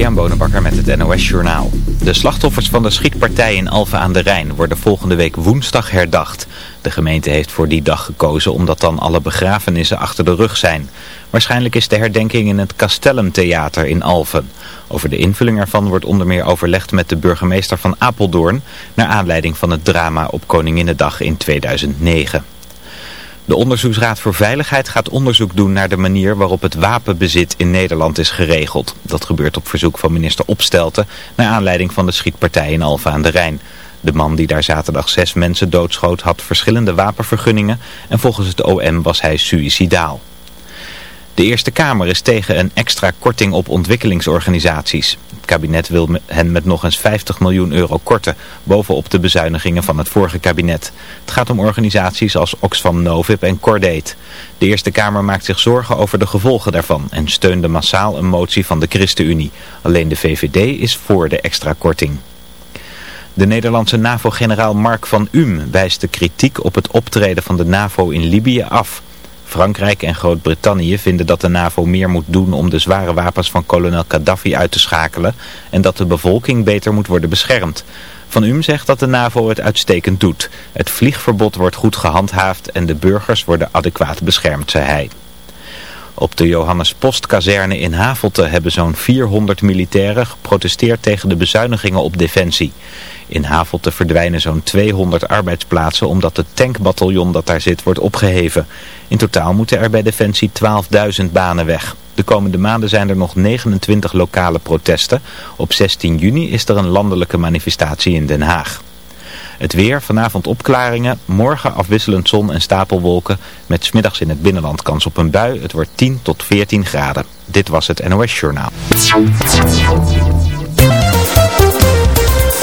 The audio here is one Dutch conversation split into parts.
Met NOS Journaal. De slachtoffers van de schietpartij in Alphen aan de Rijn worden volgende week woensdag herdacht. De gemeente heeft voor die dag gekozen omdat dan alle begrafenissen achter de rug zijn. Waarschijnlijk is de herdenking in het Castellum Theater in Alphen. Over de invulling ervan wordt onder meer overlegd met de burgemeester van Apeldoorn... naar aanleiding van het drama op Koninginnedag in 2009. De Onderzoeksraad voor Veiligheid gaat onderzoek doen naar de manier waarop het wapenbezit in Nederland is geregeld. Dat gebeurt op verzoek van minister Opstelten naar aanleiding van de schietpartij in Alfa aan de Rijn. De man die daar zaterdag zes mensen doodschoot had verschillende wapenvergunningen en volgens het OM was hij suïcidaal. De Eerste Kamer is tegen een extra korting op ontwikkelingsorganisaties. Het kabinet wil hen met nog eens 50 miljoen euro korten, bovenop de bezuinigingen van het vorige kabinet. Het gaat om organisaties als Oxfam Novib en Cordate. De Eerste Kamer maakt zich zorgen over de gevolgen daarvan en steunde massaal een motie van de ChristenUnie. Alleen de VVD is voor de extra korting. De Nederlandse NAVO-generaal Mark van Uhm wijst de kritiek op het optreden van de NAVO in Libië af. Frankrijk en Groot-Brittannië vinden dat de NAVO meer moet doen om de zware wapens van kolonel Gaddafi uit te schakelen en dat de bevolking beter moet worden beschermd. Van Um zegt dat de NAVO het uitstekend doet. Het vliegverbod wordt goed gehandhaafd en de burgers worden adequaat beschermd, zei hij. Op de Johannes Postkazerne in Havelte hebben zo'n 400 militairen geprotesteerd tegen de bezuinigingen op defensie. In Havelte verdwijnen zo'n 200 arbeidsplaatsen omdat het tankbataljon dat daar zit wordt opgeheven. In totaal moeten er bij Defensie 12.000 banen weg. De komende maanden zijn er nog 29 lokale protesten. Op 16 juni is er een landelijke manifestatie in Den Haag. Het weer, vanavond opklaringen, morgen afwisselend zon en stapelwolken. Met smiddags in het binnenland kans op een bui. Het wordt 10 tot 14 graden. Dit was het NOS Journaal.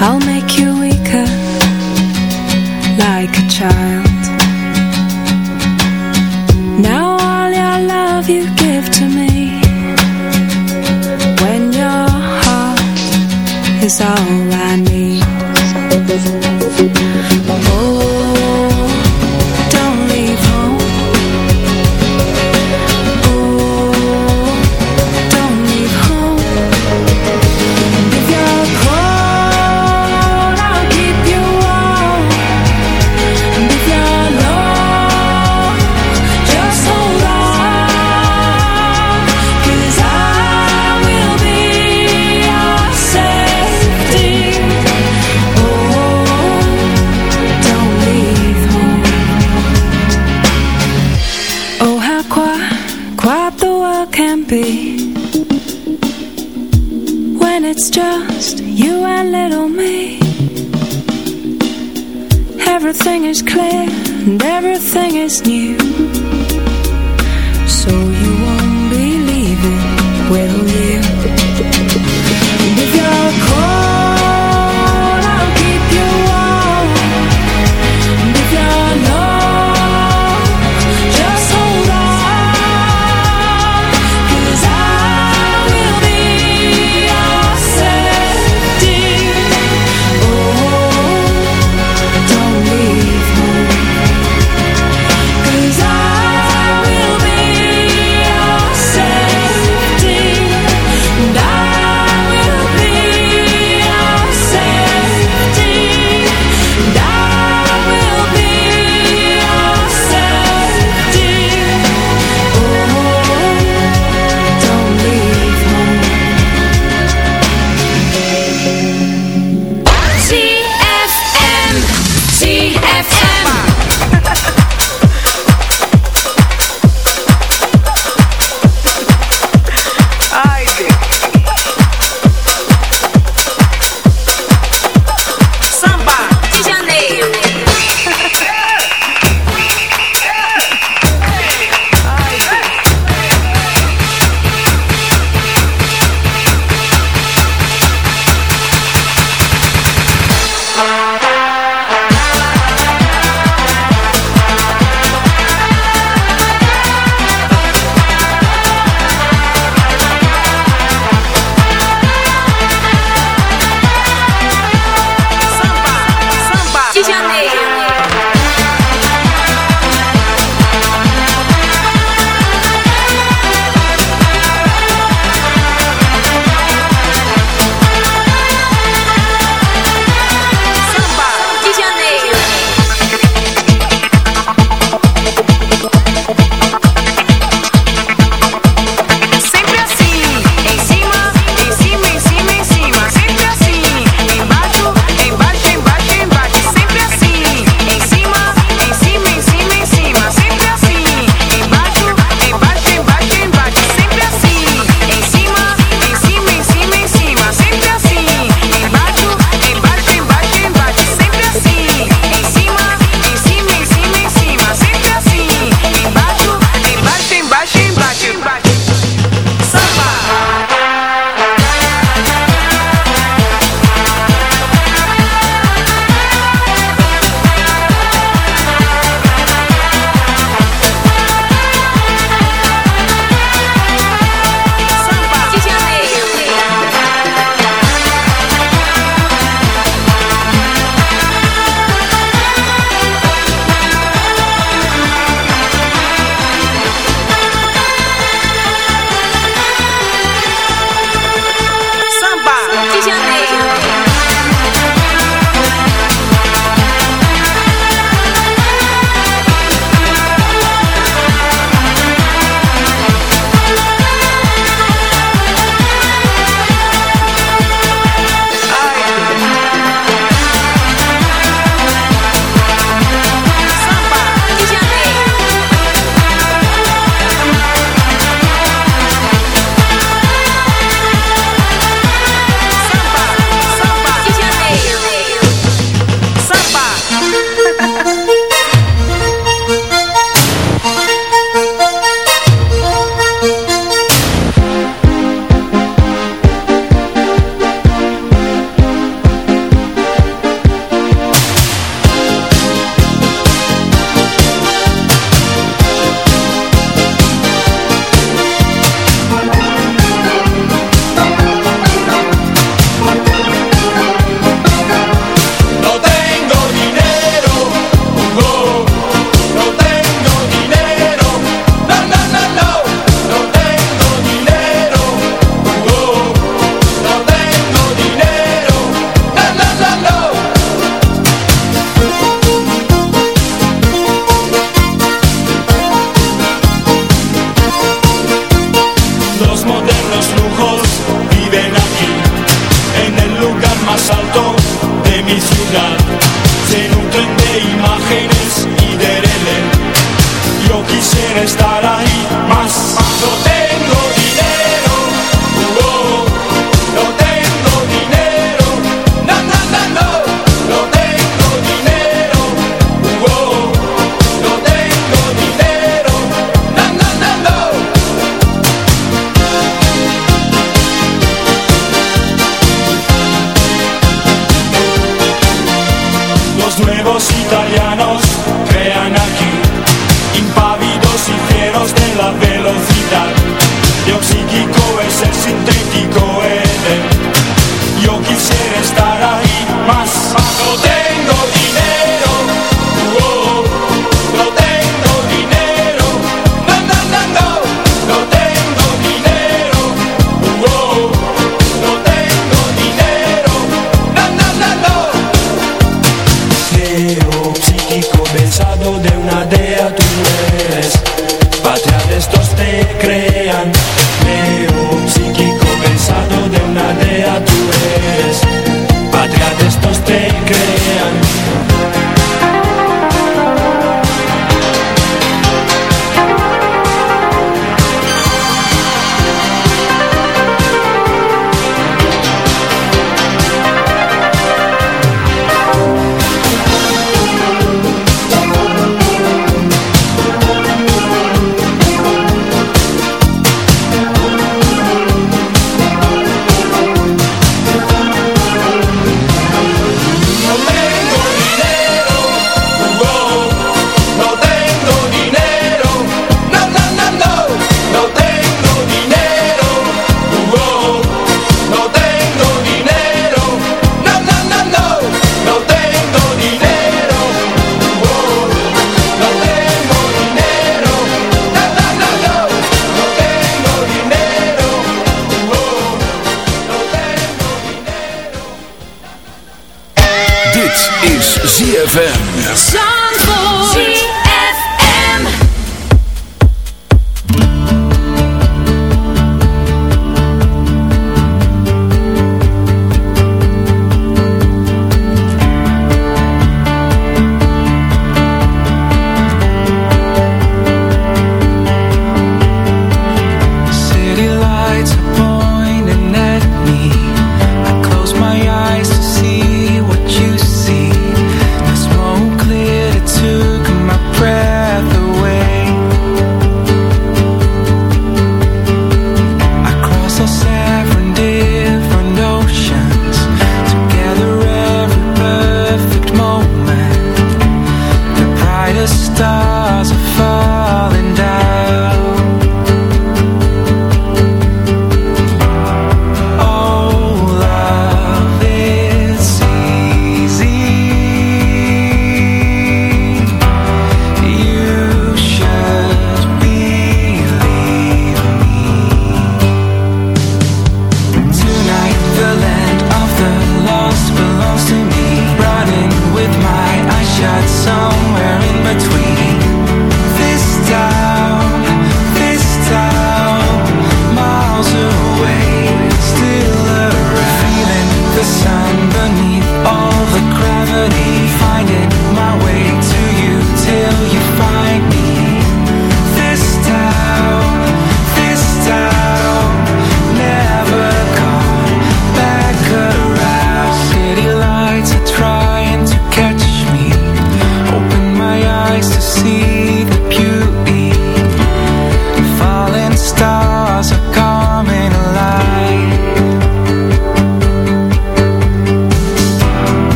I'll make you weaker, like a child.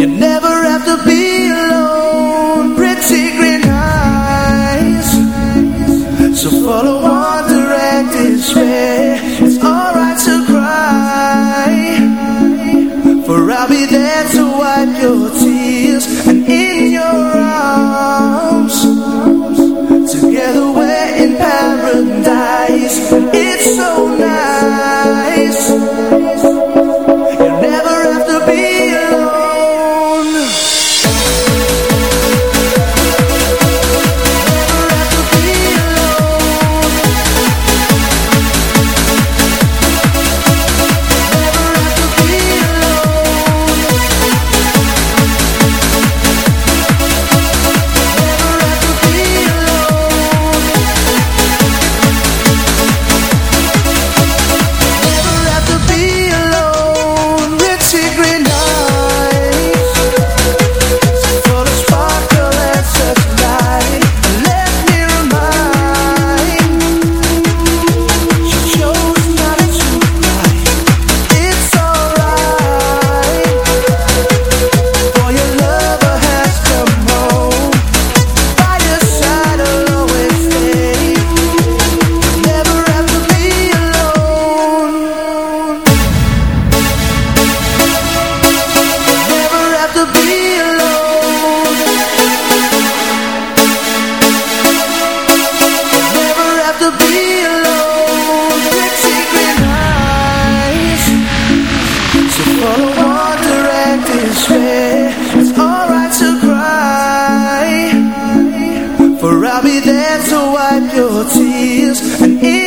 You never have to an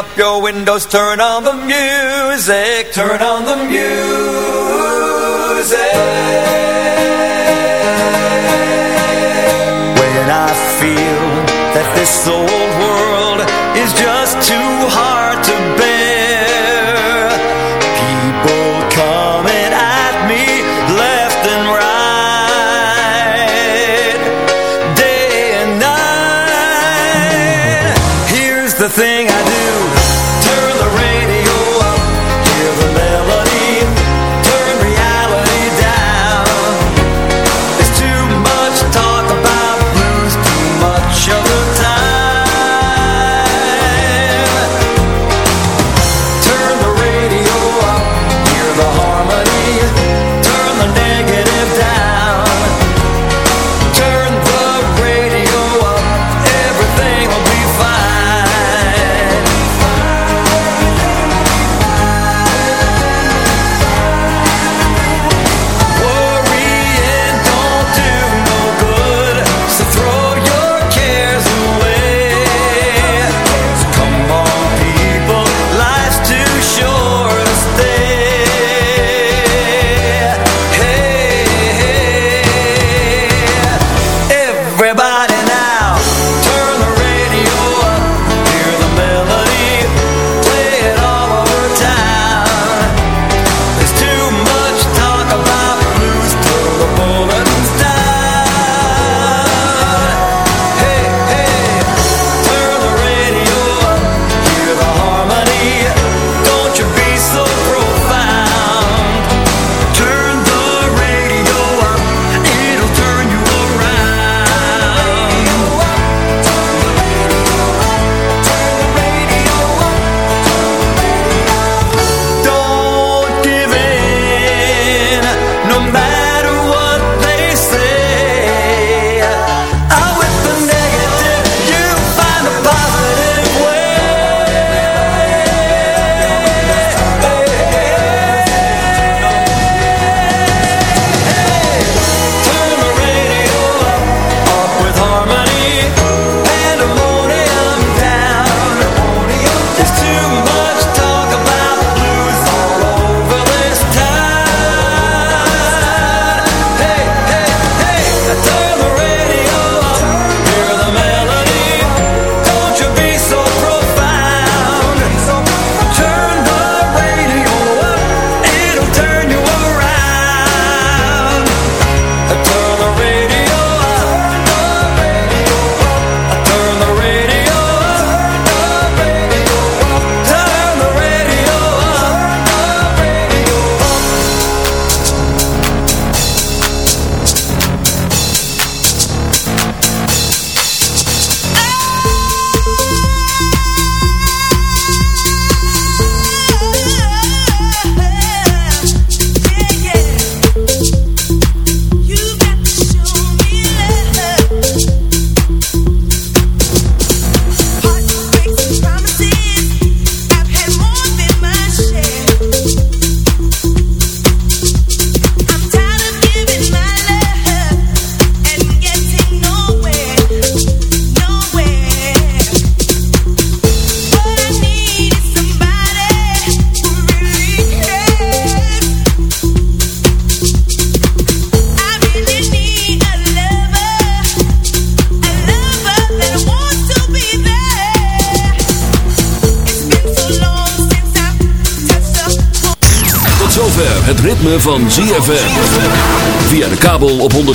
up your windows, turn on the music, turn on the music. When I feel that this old world is just too